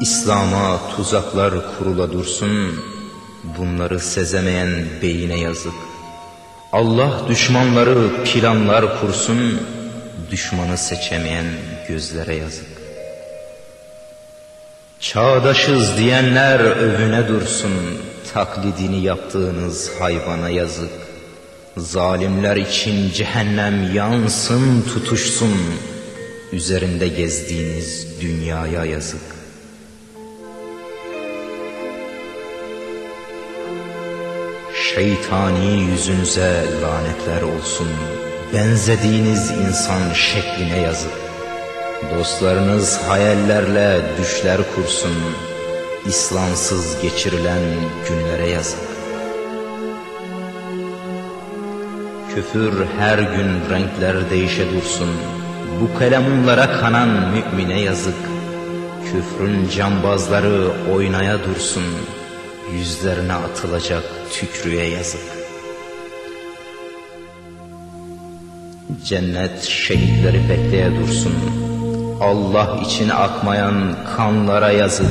İslam'a tuzaklar kurula dursun, bunları sezemeyen beyine yazık. Allah düşmanları planlar kursun, düşmanı seçemeyen gözlere yazık. Çağdaşız diyenler övüne dursun, taklidini yaptığınız hayvana yazık. Zalimler için cehennem yansın tutuşsun, üzerinde gezdiğiniz dünyaya yazık. Şeytani yüzünüze lanetler olsun, benzediğiniz insan şekline yazık. Dostlarınız hayallerle düşler kursun, İslamsız geçirilen günlere yazık. Küfür her gün renkler değişe dursun, bu kalemunlara kanan mümine yazık. Küfrün cambazları oynaya dursun, yüzlerine atılacak tükrüye yazık. Cennet şehitleri bekleye dursun, Allah için akmayan kanlara yazık.